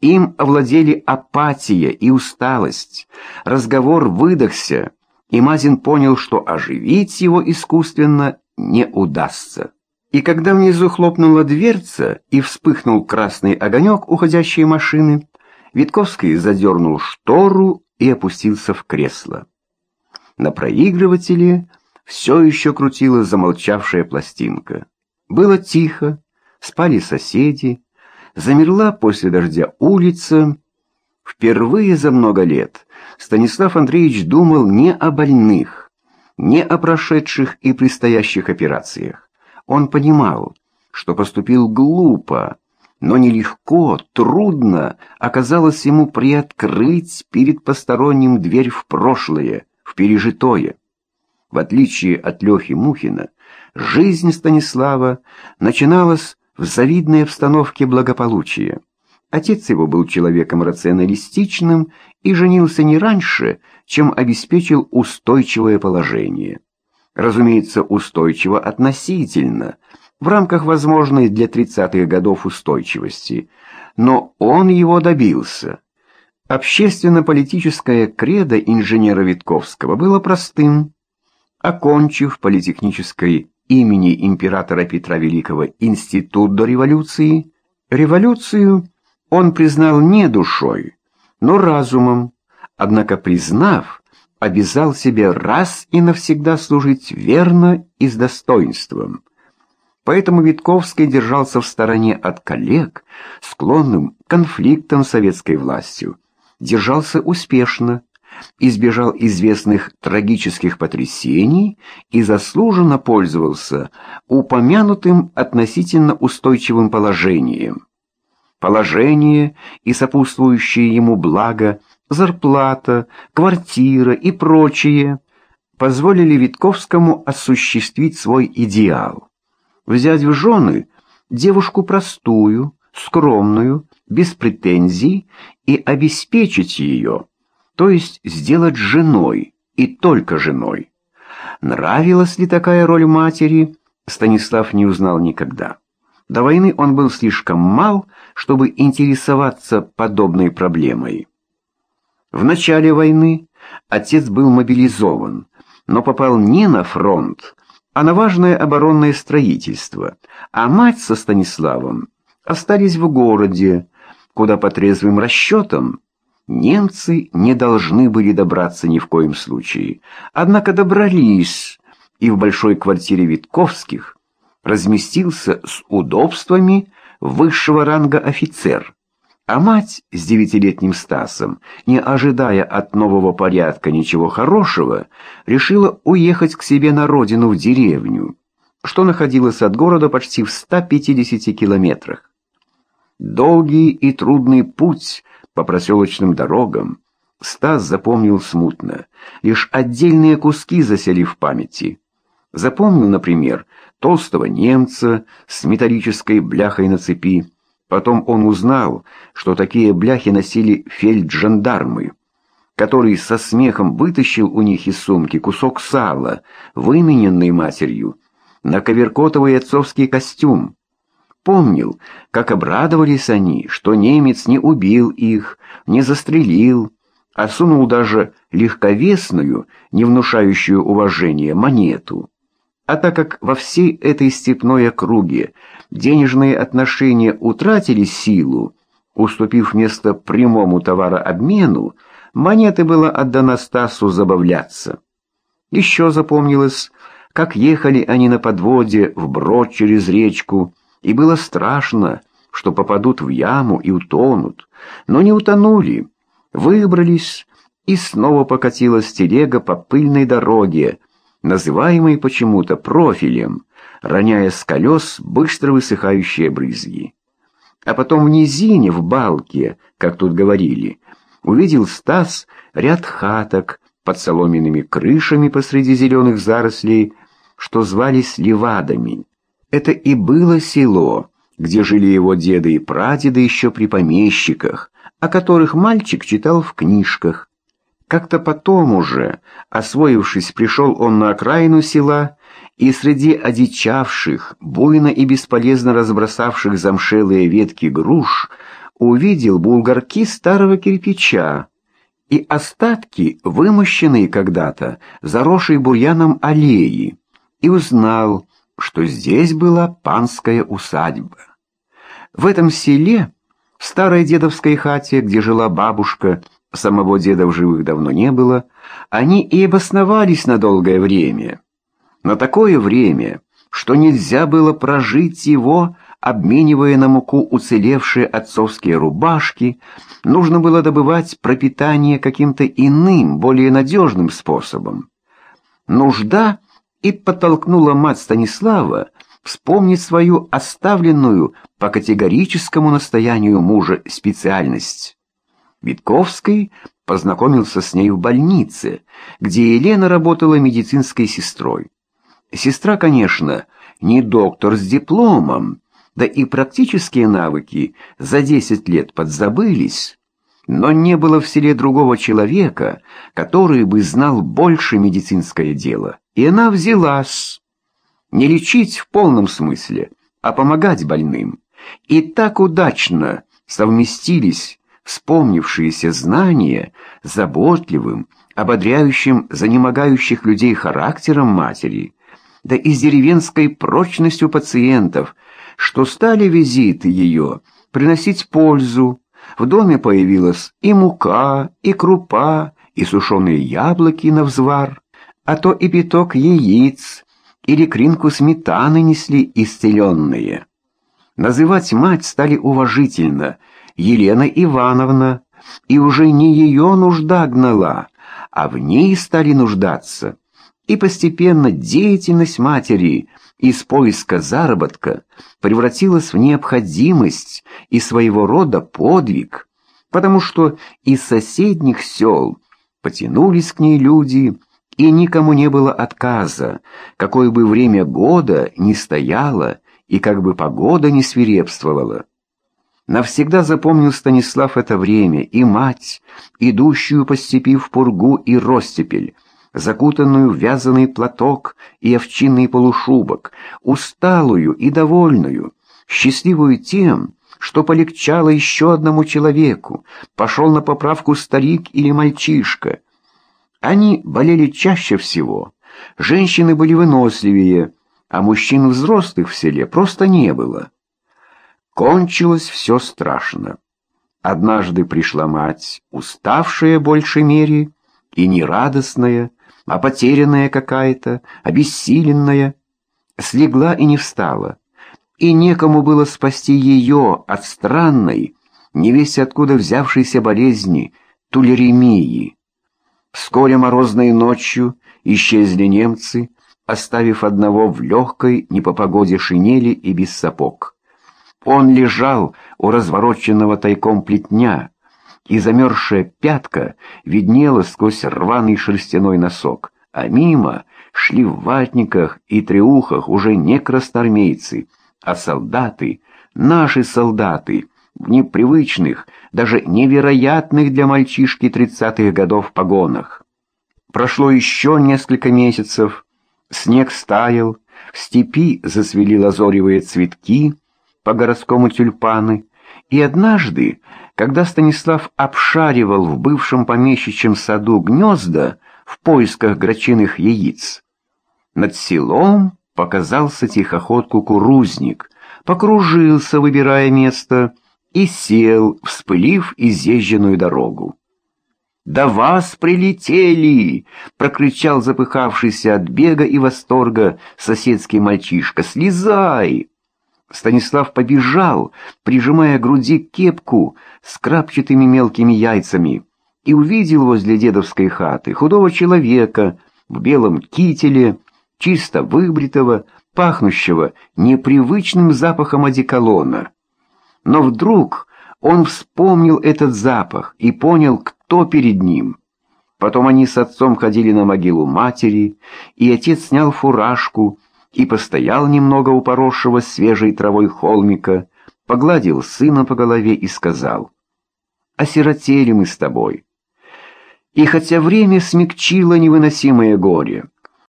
Им овладели апатия и усталость. Разговор выдохся, и Мазин понял, что оживить его искусственно не удастся. И когда внизу хлопнула дверца и вспыхнул красный огонек уходящей машины, Витковский задернул штору и опустился в кресло. На проигрывателе все еще крутилась замолчавшая пластинка. Было тихо, спали соседи, замерла после дождя улица. Впервые за много лет Станислав Андреевич думал не о больных, не о прошедших и предстоящих операциях. Он понимал, что поступил глупо, но нелегко, трудно оказалось ему приоткрыть перед посторонним дверь в прошлое, в пережитое. В отличие от Лехи Мухина, жизнь Станислава начиналась в завидной обстановке благополучия. Отец его был человеком рационалистичным и женился не раньше, чем обеспечил устойчивое положение. Разумеется, устойчиво относительно, в рамках возможной для 30-х годов устойчивости, но он его добился. Общественно-политическое кредо инженера Витковского было простым. Окончив политехнической имени императора Петра Великого институт до революции, революцию он признал не душой, но разумом, однако признав, обязал себе раз и навсегда служить верно и с достоинством. Поэтому Витковский держался в стороне от коллег, склонным к конфликтам с советской властью, держался успешно, избежал известных трагических потрясений и заслуженно пользовался упомянутым относительно устойчивым положением. Положение и сопутствующие ему блага, зарплата, квартира и прочее позволили Витковскому осуществить свой идеал. Взять в жены девушку простую, скромную, без претензий и обеспечить ее, то есть сделать женой и только женой. Нравилась ли такая роль матери, Станислав не узнал никогда. До войны он был слишком мал, чтобы интересоваться подобной проблемой. В начале войны отец был мобилизован, но попал не на фронт, а на важное оборонное строительство, а мать со Станиславом остались в городе, куда по трезвым расчетам немцы не должны были добраться ни в коем случае. Однако добрались, и в большой квартире Витковских разместился с удобствами высшего ранга офицер. А мать с девятилетним Стасом, не ожидая от нового порядка ничего хорошего, решила уехать к себе на родину в деревню, что находилось от города почти в 150 километрах. Долгий и трудный путь по проселочным дорогам Стас запомнил смутно, лишь отдельные куски засели в памяти. Запомнил, например, толстого немца с металлической бляхой на цепи. Потом он узнал, что такие бляхи носили фельджандармы, который со смехом вытащил у них из сумки кусок сала, вымененный матерью, на коверкотовый отцовский костюм. Помнил, как обрадовались они, что немец не убил их, не застрелил, а сунул даже легковесную, не внушающую уважения, монету. А так как во всей этой степной округе денежные отношения утратили силу, уступив место прямому товарообмену, монеты была отдана Стасу забавляться. Еще запомнилось, как ехали они на подводе вброд через речку, и было страшно, что попадут в яму и утонут, но не утонули, выбрались, и снова покатилась телега по пыльной дороге, называемой почему-то профилем, роняя с колес быстро высыхающие брызги. А потом в низине, в балке, как тут говорили, увидел Стас ряд хаток под соломенными крышами посреди зеленых зарослей, что звались левадами. Это и было село, где жили его деды и прадеды еще при помещиках, о которых мальчик читал в книжках. Как-то потом уже, освоившись, пришел он на окраину села, и среди одичавших, буйно и бесполезно разбросавших замшелые ветки груш, увидел булгарки старого кирпича и остатки, вымощенные когда-то, заросшей бурьяном аллеи, и узнал, что здесь была панская усадьба. В этом селе, в старой дедовской хате, где жила бабушка, самого деда в живых давно не было, они и обосновались на долгое время. На такое время, что нельзя было прожить его, обменивая на муку уцелевшие отцовские рубашки, нужно было добывать пропитание каким-то иным, более надежным способом. Нужда и подтолкнула мать Станислава вспомнить свою оставленную по категорическому настоянию мужа специальность. Витковский познакомился с ней в больнице, где Елена работала медицинской сестрой. Сестра, конечно, не доктор с дипломом, да и практические навыки за 10 лет подзабылись, но не было в селе другого человека, который бы знал больше медицинское дело. И она взялась не лечить в полном смысле, а помогать больным. И так удачно совместились вспомнившиеся знания заботливым, ободряющим занемогающих людей характером матери, да и с деревенской прочностью пациентов, что стали визиты ее приносить пользу. В доме появилась и мука, и крупа, и сушеные яблоки на взвар, а то и пяток яиц, или кринку сметаны несли исцеленные. Называть мать стали уважительно Елена Ивановна, и уже не ее нужда гнала, а в ней стали нуждаться. И постепенно деятельность матери из поиска заработка превратилась в необходимость и своего рода подвиг, потому что из соседних сел потянулись к ней люди, и никому не было отказа, какое бы время года ни стояло и как бы погода не свирепствовала. Навсегда запомнил Станислав это время и мать, идущую по степи в пургу и ростепель, закутанную в вязаный платок и овчинный полушубок, усталую и довольную, счастливую тем, что полегчало еще одному человеку, пошел на поправку старик или мальчишка. Они болели чаще всего, женщины были выносливее, а мужчин взрослых в селе просто не было. Кончилось все страшно. Однажды пришла мать, уставшая большей мере и нерадостная, а потерянная какая-то, обессиленная, слегла и не встала, и некому было спасти ее от странной, невесть откуда взявшейся болезни, тулеремии. Вскоре морозной ночью исчезли немцы, оставив одного в легкой, не по погоде шинели и без сапог. Он лежал у развороченного тайком плетня, и замерзшая пятка виднела сквозь рваный шерстяной носок, а мимо шли в ватниках и треухах уже не красноармейцы, а солдаты, наши солдаты, непривычных, даже невероятных для мальчишки тридцатых годов погонах. Прошло еще несколько месяцев, снег стаял, в степи засвели лазоревые цветки, по городскому тюльпаны, и однажды, когда Станислав обшаривал в бывшем помещичьем саду гнезда в поисках грачиных яиц, над селом показался тихоход кукурузник, покружился, выбирая место, и сел, вспылив изъезженную дорогу. «Да вас прилетели!» — прокричал запыхавшийся от бега и восторга соседский мальчишка. «Слезай!» Станислав побежал, прижимая к груди кепку с крапчатыми мелкими яйцами, и увидел возле дедовской хаты худого человека в белом кителе, чисто выбритого, пахнущего непривычным запахом одеколона. Но вдруг он вспомнил этот запах и понял, кто перед ним. Потом они с отцом ходили на могилу матери, и отец снял фуражку, и постоял немного у поросшего свежей травой холмика, погладил сына по голове и сказал, «Осиротели мы с тобой». И хотя время смягчило невыносимое горе,